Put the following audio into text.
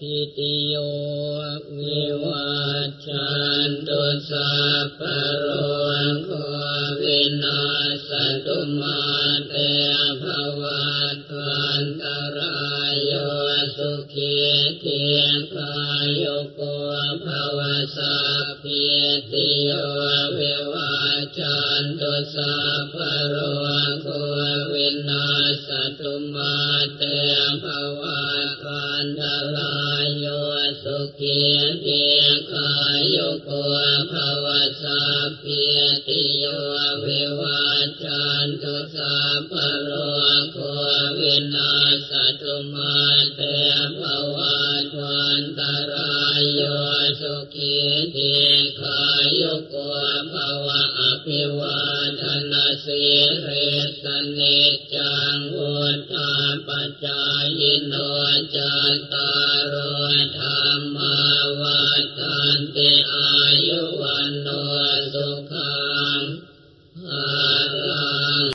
ทิติโยวิวัชชันตุสัพพโรโควินาสตุมาเตภวัตวันตรายโยสุขีเทียงกายโยโกภวสัพพิติโยวิวัชชันตุสัพพโรโควินาสตุมาเตภวัตวั นตรายโยสุขีทีกายโยโกภวสัพพิติโยวิวัชชันตุสัพพะโรโควินาสตุมาเตภวัตวันตรายโยสุขีทีกายโยโกภวะอภิวาทนาสิริสนิจ วุฒาปัจจายโนจัตตารโธรรมาวัฏันติอายุวันโนสุขังอาลัง